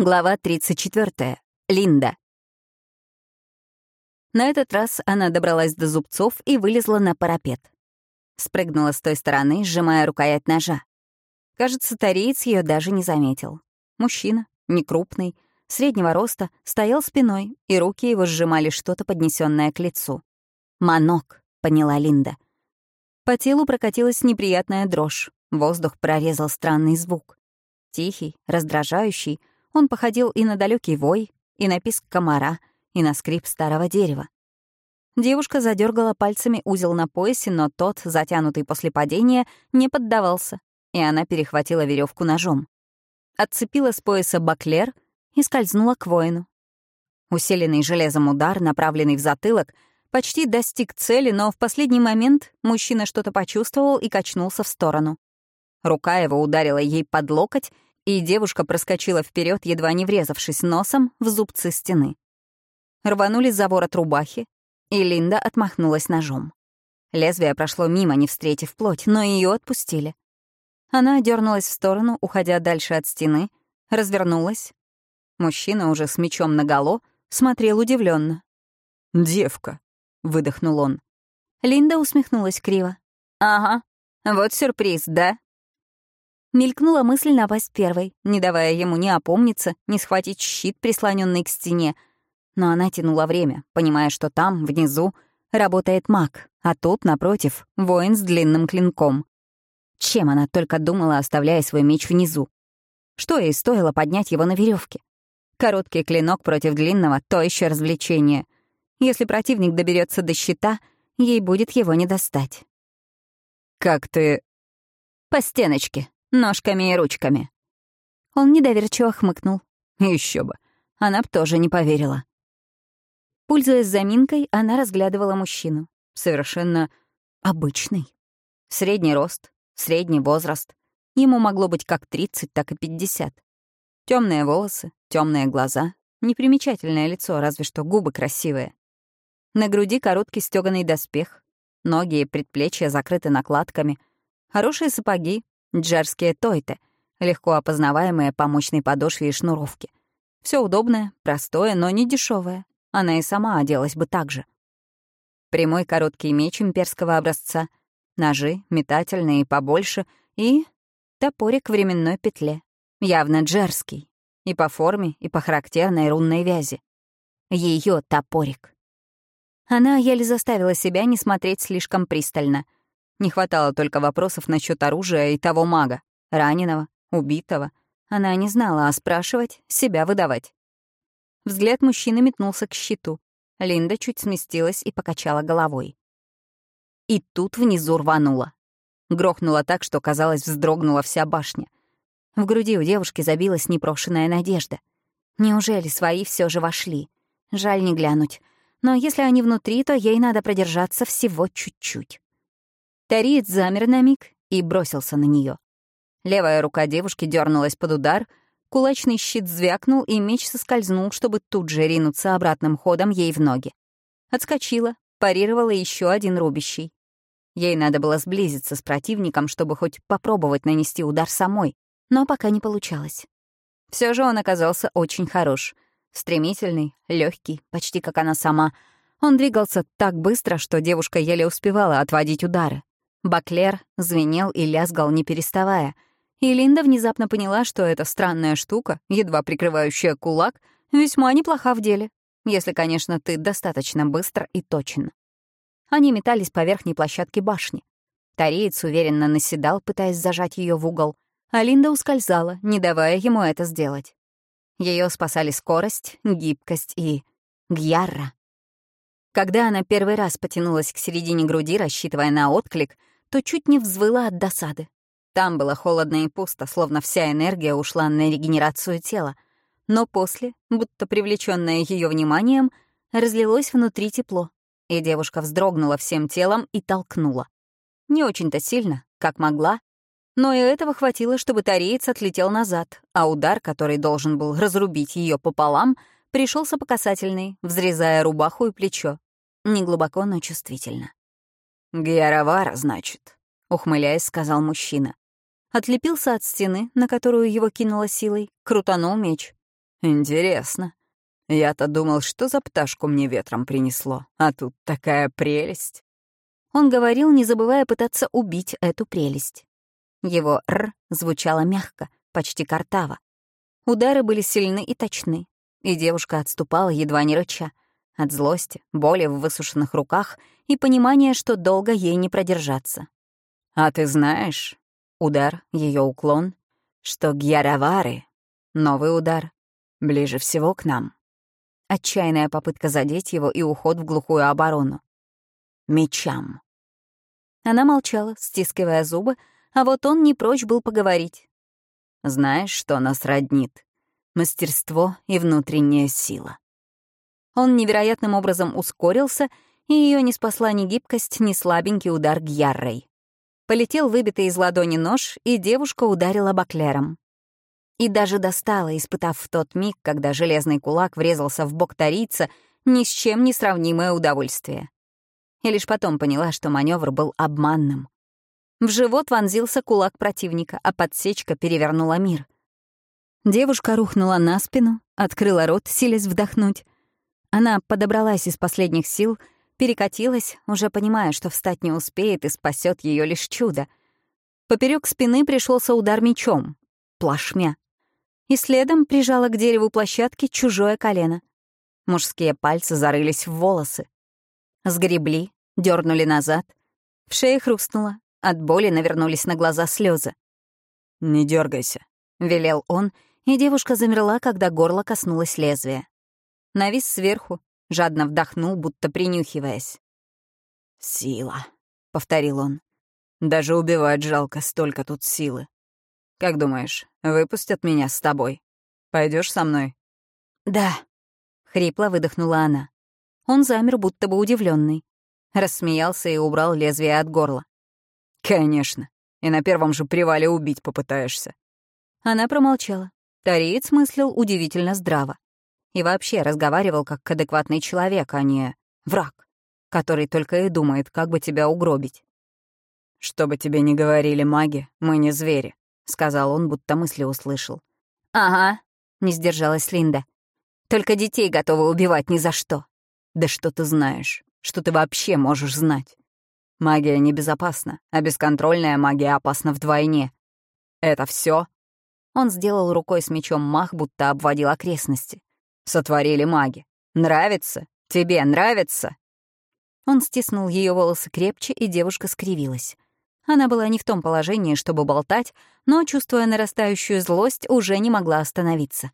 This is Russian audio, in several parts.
Глава 34. Линда. На этот раз она добралась до зубцов и вылезла на парапет. Спрыгнула с той стороны, сжимая рукоять ножа. Кажется, тариец ее даже не заметил. Мужчина, некрупный, среднего роста, стоял спиной, и руки его сжимали что-то, поднесенное к лицу. «Манок», — поняла Линда. По телу прокатилась неприятная дрожь. Воздух прорезал странный звук. Тихий, раздражающий — он походил и на далекий вой, и на писк комара, и на скрип старого дерева. Девушка задергала пальцами узел на поясе, но тот, затянутый после падения, не поддавался, и она перехватила веревку ножом. Отцепила с пояса баклер и скользнула к воину. Усиленный железом удар, направленный в затылок, почти достиг цели, но в последний момент мужчина что-то почувствовал и качнулся в сторону. Рука его ударила ей под локоть, и девушка проскочила вперед, едва не врезавшись носом в зубцы стены. Рванули за ворот рубахи, и Линда отмахнулась ножом. Лезвие прошло мимо, не встретив плоть, но ее отпустили. Она дернулась в сторону, уходя дальше от стены, развернулась. Мужчина уже с мечом наголо смотрел удивленно. «Девка», — выдохнул он. Линда усмехнулась криво. «Ага, вот сюрприз, да?» Мелькнула мысль напасть первой, не давая ему ни опомниться, ни схватить щит, прислоненный к стене. Но она тянула время, понимая, что там, внизу, работает маг, а тут, напротив, воин с длинным клинком. Чем она только думала, оставляя свой меч внизу? Что ей стоило поднять его на веревке? Короткий клинок против длинного — то еще развлечение. Если противник доберется до щита, ей будет его не достать. «Как ты...» «По стеночке», Ножками и ручками. Он недоверчиво хмыкнул. Еще бы. Она б тоже не поверила. Пользуясь заминкой, она разглядывала мужчину. Совершенно обычный. Средний рост, средний возраст. Ему могло быть как 30, так и 50. Темные волосы, темные глаза, непримечательное лицо, разве что губы красивые. На груди короткий стёганый доспех, ноги и предплечья закрыты накладками, хорошие сапоги, Джерские тойты, легко опознаваемые по мощной подошве и шнуровке. Все удобное, простое, но не дешевое. Она и сама оделась бы так же. Прямой короткий меч имперского образца, ножи, метательные и побольше, и топорик в временной петле. Явно джерский. И по форме, и по характерной рунной вязи. Ее топорик. Она еле заставила себя не смотреть слишком пристально — не хватало только вопросов насчет оружия и того мага, раненого, убитого. Она не знала, а спрашивать, себя выдавать. Взгляд мужчины метнулся к щиту. Линда чуть сместилась и покачала головой. И тут внизу рвануло. Грохнуло так, что, казалось, вздрогнула вся башня. В груди у девушки забилась непрошенная надежда. Неужели свои все же вошли? Жаль не глянуть. Но если они внутри, то ей надо продержаться всего чуть-чуть. Тариец замер на миг и бросился на нее. Левая рука девушки дернулась под удар, кулачный щит звякнул, и меч соскользнул, чтобы тут же ринуться обратным ходом ей в ноги. Отскочила, парировала еще один рубящий. Ей надо было сблизиться с противником, чтобы хоть попробовать нанести удар самой, но пока не получалось. Все же он оказался очень хорош. Стремительный, легкий, почти как она сама. Он двигался так быстро, что девушка еле успевала отводить удары. Баклер звенел и лязгал, не переставая. И Линда внезапно поняла, что эта странная штука, едва прикрывающая кулак, весьма неплоха в деле, если, конечно, ты достаточно быстро и точен. Они метались по верхней площадке башни. Тареец уверенно наседал, пытаясь зажать ее в угол, а Линда ускользала, не давая ему это сделать. Ее спасали скорость, гибкость и... гьярра. Когда она первый раз потянулась к середине груди, рассчитывая на отклик, то чуть не взвыла от досады. Там было холодно и пусто, словно вся энергия ушла на регенерацию тела. Но после, будто привлечённое ее вниманием, разлилось внутри тепло, и девушка вздрогнула всем телом и толкнула. Не очень-то сильно, как могла, но и этого хватило, чтобы тареец отлетел назад, а удар, который должен был разрубить ее пополам, пришелся по касательной, взрезая рубаху и плечо. Неглубоко, но чувствительно. «Гьяровара, значит», — ухмыляясь, сказал мужчина. Отлепился от стены, на которую его кинуло силой, крутанул меч. Интересно. Я-то думал, что за пташку мне ветром принесло, а тут такая прелесть. Он говорил, не забывая пытаться убить эту прелесть. Его «р» звучало мягко, почти картаво. Удары были сильны и точны, и девушка отступала, едва не рыча, от злости, боли в высушенных руках и понимания, что долго ей не продержаться. «А ты знаешь...» — удар, ее уклон, что Гьяравары, новый удар, ближе всего к нам. Отчаянная попытка задеть его и уход в глухую оборону. Мечам. Она молчала, стискивая зубы, а вот он не прочь был поговорить. «Знаешь, что нас роднит? Мастерство и внутренняя сила». Он невероятным образом ускорился, и ее не спасла ни гибкость, ни слабенький удар Гьяррой. Полетел выбитый из ладони нож, и девушка ударила баклером. И даже достала, испытав в тот миг, когда железный кулак врезался в бок тарийца, ни с чем не сравнимое удовольствие. И лишь потом поняла, что маневр был обманным. В живот вонзился кулак противника, а подсечка перевернула мир. Девушка рухнула на спину, открыла рот, силясь вдохнуть. Она подобралась из последних сил, перекатилась, уже понимая, что встать не успеет и спасет ее лишь чудо. Поперек спины пришелся удар мечом, плашмя. И следом прижала к дереву площадки чужое колено. Мужские пальцы зарылись в волосы. Сгребли, дернули назад. В шее хрустнуло, от боли навернулись на глаза слезы. «Не дергайся, велел он, и девушка замерла, когда горло коснулось лезвия. Навис сверху, жадно вдохнул, будто принюхиваясь. «Сила», — повторил он. «Даже убивать жалко, столько тут силы. Как думаешь, выпустят меня с тобой? Пойдешь со мной?» «Да», — хрипло выдохнула она. Он замер, будто бы удивленный. Рассмеялся и убрал лезвие от горла. «Конечно. И на первом же привале убить попытаешься». Она промолчала. Тариец мыслил удивительно здраво. И вообще разговаривал как адекватный человек, а не враг, который только и думает, как бы тебя угробить. «Что бы тебе ни говорили маги, мы не звери», — сказал он, будто мысли услышал. «Ага», — не сдержалась Линда. «Только детей готовы убивать ни за что». «Да что ты знаешь? Что ты вообще можешь знать?» Магия небезопасна, а бесконтрольная магия опасна вдвойне. Это все? Он сделал рукой с мечом мах, будто обводил окрестности. Сотворили маги. Нравится? Тебе нравится? Он стиснул ее волосы крепче, и девушка скривилась. Она была не в том положении, чтобы болтать, но, чувствуя нарастающую злость, уже не могла остановиться.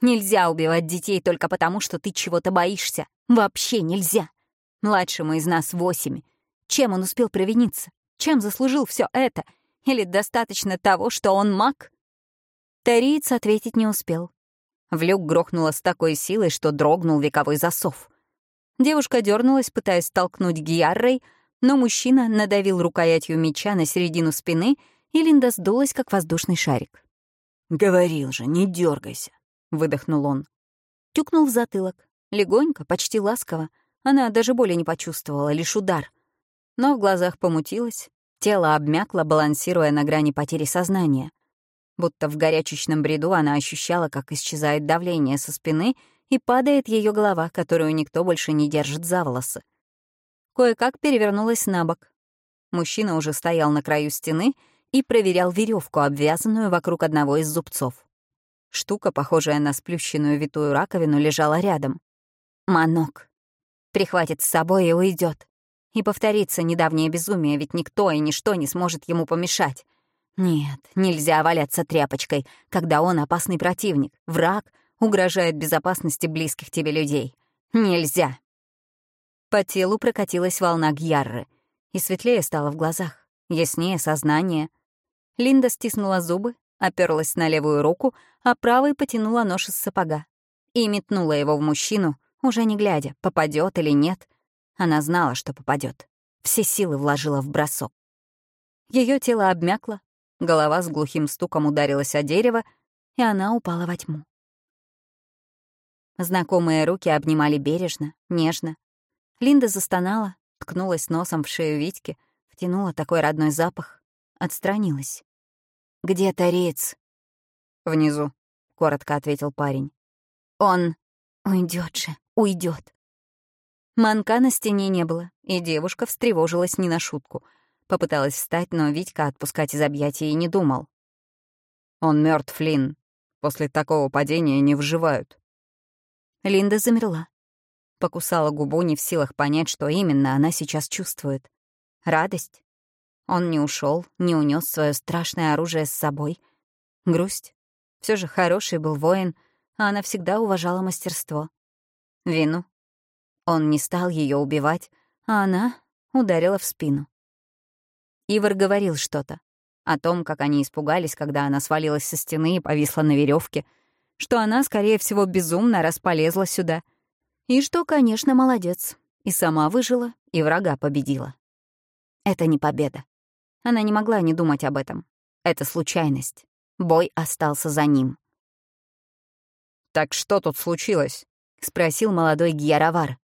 «Нельзя убивать детей только потому, что ты чего-то боишься. Вообще нельзя. Младшему из нас восемь. Чем он успел провиниться? Чем заслужил все это? Или достаточно того, что он маг? Тариец ответить не успел. В люк грохнуло с такой силой, что дрогнул вековой засов. Девушка дернулась, пытаясь толкнуть Гиаррой, но мужчина надавил рукоятью меча на середину спины, и Линда сдулась, как воздушный шарик. «Говорил же, не дергайся, выдохнул он. Тюкнул в затылок. Легонько, почти ласково. Она даже боли не почувствовала, лишь удар но в глазах помутилось, тело обмякло, балансируя на грани потери сознания. Будто в горячечном бреду она ощущала, как исчезает давление со спины и падает ее голова, которую никто больше не держит за волосы. Кое-как перевернулась на бок. Мужчина уже стоял на краю стены и проверял веревку, обвязанную вокруг одного из зубцов. Штука, похожая на сплющенную витую раковину, лежала рядом. Манок. Прихватит с собой и уйдет. И повторится недавнее безумие, ведь никто и ничто не сможет ему помешать. Нет, нельзя валяться тряпочкой, когда он опасный противник, враг, угрожает безопасности близких тебе людей. Нельзя. По телу прокатилась волна гьярры, и светлее стало в глазах, яснее сознание. Линда стиснула зубы, оперлась на левую руку, а правой потянула нож из сапога и метнула его в мужчину, уже не глядя, попадет или нет, она знала, что попадет. Все силы вложила в бросок. Ее тело обмякло, голова с глухим стуком ударилась о дерево, и она упала во тьму. Знакомые руки обнимали бережно, нежно. Линда застонала, ткнулась носом в шею Витьки, втянула такой родной запах, отстранилась. «Где Торец?» «Внизу», — коротко ответил парень. «Он уйдет же, уйдет. Манка на стене не было, и девушка встревожилась не на шутку. Попыталась встать, но Витька отпускать из объятий и не думал. «Он мертв, Лин. После такого падения не вживают». Линда замерла. Покусала губу, не в силах понять, что именно она сейчас чувствует. Радость? Он не ушел, не унес свое страшное оружие с собой. Грусть? Все же хороший был воин, а она всегда уважала мастерство. Вину? Он не стал ее убивать, а она ударила в спину. Ивар говорил что-то о том, как они испугались, когда она свалилась со стены и повисла на веревке, что она, скорее всего, безумно располезла сюда — и что, конечно, молодец. И сама выжила, и врага победила. Это не победа. Она не могла не думать об этом. Это случайность. Бой остался за ним. «Так что тут случилось?» — спросил молодой Гьяровар.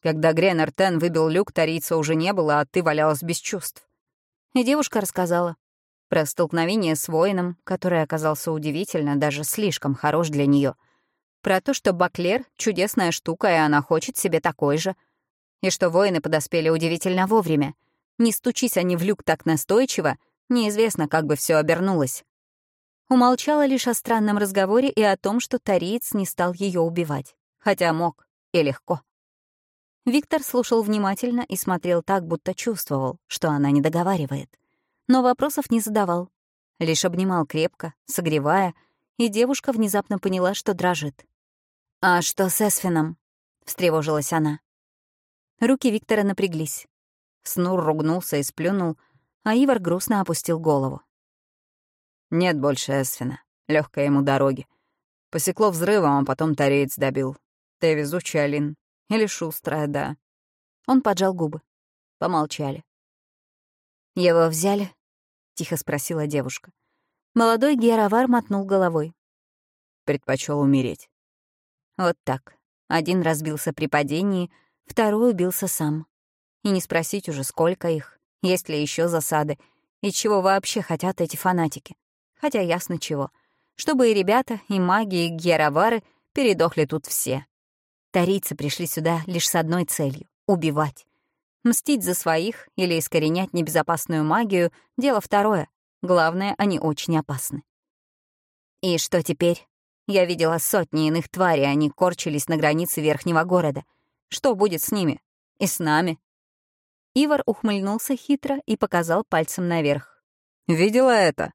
«Когда Гренер Тен выбил люк, Тарица уже не было, а ты валялась без чувств». И девушка рассказала про столкновение с воином, который оказался удивительно, даже слишком хорош для нее — про то, что Баклер — чудесная штука, и она хочет себе такой же. И что воины подоспели удивительно вовремя. Не стучись они в люк так настойчиво, неизвестно, как бы все обернулось. Умолчала лишь о странном разговоре и о том, что тариец не стал ее убивать. Хотя мог, и легко. Виктор слушал внимательно и смотрел так, будто чувствовал, что она не договаривает. Но вопросов не задавал. Лишь обнимал крепко, согревая, и девушка внезапно поняла, что дрожит. «А что с Эсфином?» — встревожилась она. Руки Виктора напряглись. Снур ругнулся и сплюнул, а Ивар грустно опустил голову. «Нет больше Эсфина. Легкой ему дороги. Посекло взрывом, а потом тареец добил. Ты везучий, Алин. Или шустрая, да». Он поджал губы. Помолчали. «Его взяли?» — тихо спросила девушка. Молодой Геровар мотнул головой. Предпочел умереть. Вот так. Один разбился при падении, второй убился сам. И не спросить уже, сколько их, есть ли еще засады, и чего вообще хотят эти фанатики. Хотя ясно чего. Чтобы и ребята, и маги, и геровары передохли тут все. Тарийцы пришли сюда лишь с одной целью — убивать. Мстить за своих или искоренять небезопасную магию — дело второе. Главное, они очень опасны. И что теперь? Я видела сотни иных тварей, они корчились на границе верхнего города. Что будет с ними? И с нами?» Ивар ухмыльнулся хитро и показал пальцем наверх. «Видела это?»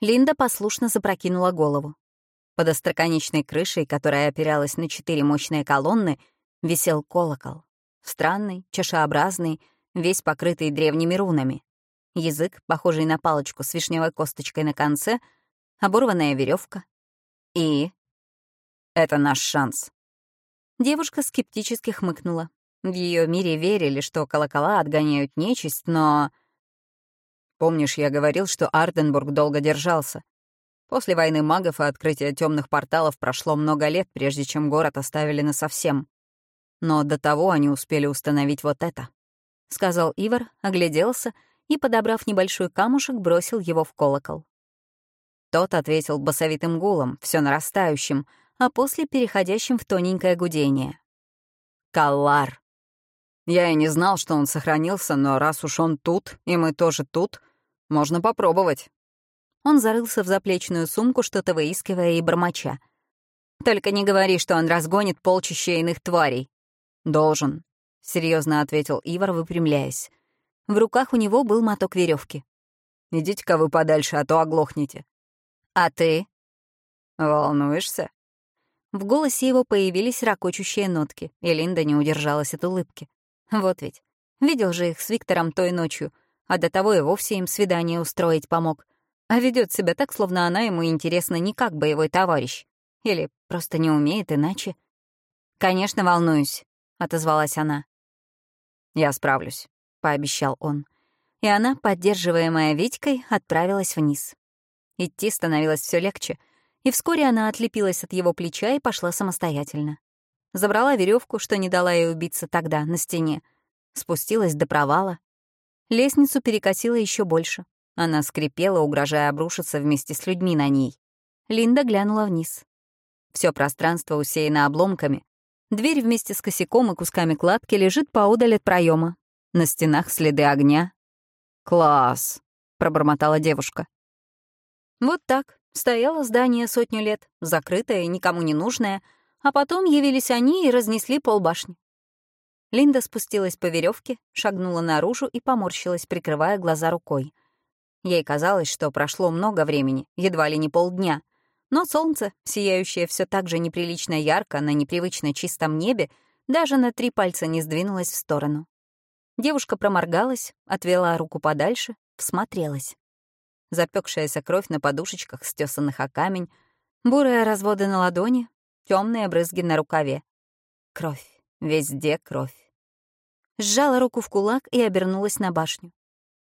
Линда послушно запрокинула голову. Под остроконечной крышей, которая опиралась на четыре мощные колонны, висел колокол. Странный, чашеобразный, весь покрытый древними рунами. Язык, похожий на палочку с вишневой косточкой на конце, оборванная веревка, «И?» «Это наш шанс». Девушка скептически хмыкнула. В ее мире верили, что колокола отгоняют нечисть, но... Помнишь, я говорил, что Арденбург долго держался? После войны магов и открытия темных порталов прошло много лет, прежде чем город оставили насовсем. Но до того они успели установить вот это. Сказал Ивар, огляделся и, подобрав небольшой камушек, бросил его в колокол. Тот ответил басовитым гулом, все нарастающим, а после переходящим в тоненькое гудение. «Каллар!» Я и не знал, что он сохранился, но раз уж он тут, и мы тоже тут, можно попробовать. Он зарылся в заплечную сумку, что-то выискивая и бормоча. «Только не говори, что он разгонит полчища иных тварей». «Должен», — серьезно ответил Ивар, выпрямляясь. В руках у него был моток веревки. «Идите-ка вы подальше, а то оглохнете». «А ты?» «Волнуешься?» В голосе его появились ракочущие нотки, и Линда не удержалась от улыбки. Вот ведь. Видел же их с Виктором той ночью, а до того и вовсе им свидание устроить помог. А ведет себя так, словно она ему интересна не как боевой товарищ. Или просто не умеет иначе. «Конечно, волнуюсь», — отозвалась она. «Я справлюсь», — пообещал он. И она, поддерживаемая Витькой, отправилась вниз. Идти становилось все легче, и вскоре она отлепилась от его плеча и пошла самостоятельно. Забрала веревку, что не дала ей убиться тогда, на стене. Спустилась до провала. Лестницу перекосила еще больше. Она скрипела, угрожая обрушиться вместе с людьми на ней. Линда глянула вниз. Все пространство усеяно обломками. Дверь вместе с косяком и кусками кладки лежит поодаль от проема. На стенах следы огня. «Класс!» — пробормотала девушка. Вот так. Стояло здание сотню лет, закрытое и никому не нужное, а потом явились они и разнесли полбашни. Линда спустилась по веревке, шагнула наружу и поморщилась, прикрывая глаза рукой. Ей казалось, что прошло много времени, едва ли не полдня — но солнце, сияющее все так же неприлично ярко на непривычно чистом небе, даже на три пальца не сдвинулось в сторону. Девушка проморгалась, отвела руку подальше, всмотрелась. Запекшаяся кровь на подушечках, стесанных о камень, бурые разводы на ладони, темные брызги на рукаве. Кровь, везде кровь. Сжала руку в кулак и обернулась на башню.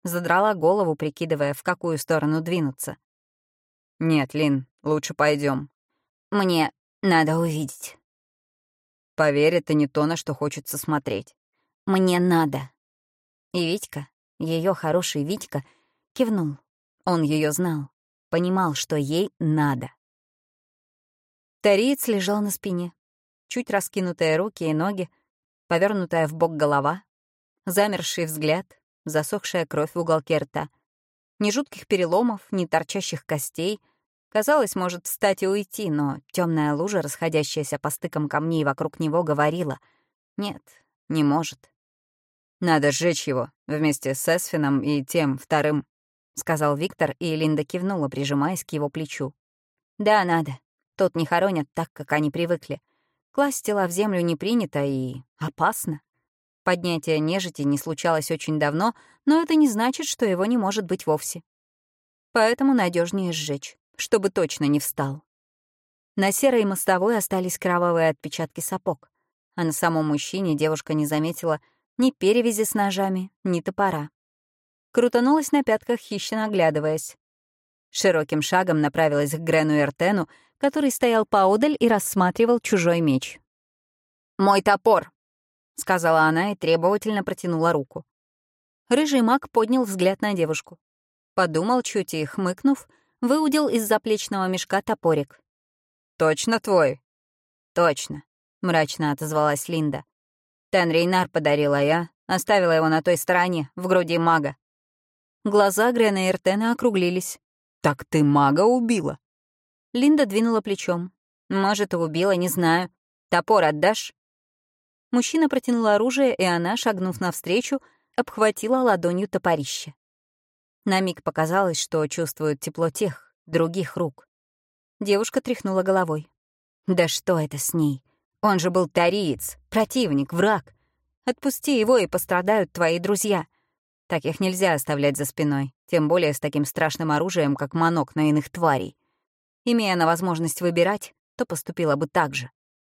Задрала голову, прикидывая, в какую сторону двинуться. «Нет, Лин, лучше пойдем. Мне надо увидеть». Поверь, это не то, на что хочется смотреть. «Мне надо». И Витька, ее хороший Витька, кивнул. Он ее знал, понимал, что ей надо. Тариец лежал на спине. Чуть раскинутые руки и ноги, повернутая в бок голова, замерший взгляд, засохшая кровь в уголке рта — ни жутких переломов, ни торчащих костей. Казалось, может встать и уйти, но темная лужа, расходящаяся по стыкам камней вокруг него, говорила «Нет, не может». «Надо сжечь его вместе с Эсфином и тем вторым», — сказал Виктор, и Линда кивнула, прижимаясь к его плечу. «Да, надо. Тот не хоронят так, как они привыкли. Класть тела в землю не принято и опасно. Поднятие нежити не случалось очень давно, но это не значит, что его не может быть вовсе. Поэтому надежнее сжечь, чтобы точно не встал. На серой мостовой остались кровавые отпечатки сапог, а на самом мужчине девушка не заметила ни перевязи с ножами, ни топора. Крутанулась на пятках, хищно оглядываясь. Широким шагом направилась к Грену Эртену, который стоял поодаль и рассматривал чужой меч. «Мой топор!» — сказала она и требовательно протянула руку. Рыжий маг поднял взгляд на девушку. Подумал чуть и, хмыкнув, выудил из заплечного мешка топорик. «Точно твой?» «Точно», — мрачно отозвалась Линда. «Тен Рейнар подарила я, оставила его на той стороне, в груди мага». Глаза Грена и Эртена округлились. «Так ты мага убила?» Линда двинула плечом. «Может, и убила, не знаю. Топор отдашь?» Мужчина протянул оружие, и она, шагнув навстречу, обхватила ладонью топорище. На миг показалось, что чувствует тепло тех, других рук. Девушка тряхнула головой. «Да что это с ней? Он же был тариец, противник, враг. Отпусти его, и пострадают твои друзья. Таких нельзя оставлять за спиной, тем более с таким страшным оружием, как манок на иных тварей. Имея на возможность выбирать, то поступила бы так же.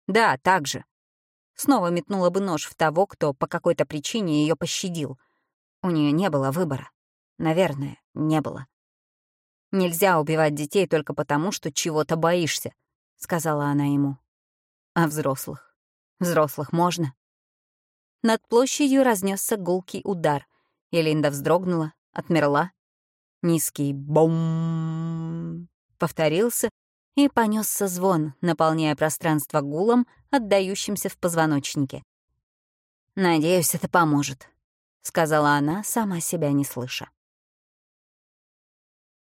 Да, так же снова метнула бы нож в того, кто по какой-то причине ее пощадил. У нее не было выбора. Наверное, не было. «Нельзя убивать детей только потому, что чего-то боишься», — сказала она ему. «А взрослых? Взрослых можно?» Над площадью разнесся гулкий удар, и вздрогнула, отмерла. Низкий бом повторился, и понесся звон, наполняя пространство гулом, отдающимся в позвоночнике. «Надеюсь, это поможет», — сказала она, сама себя не слыша.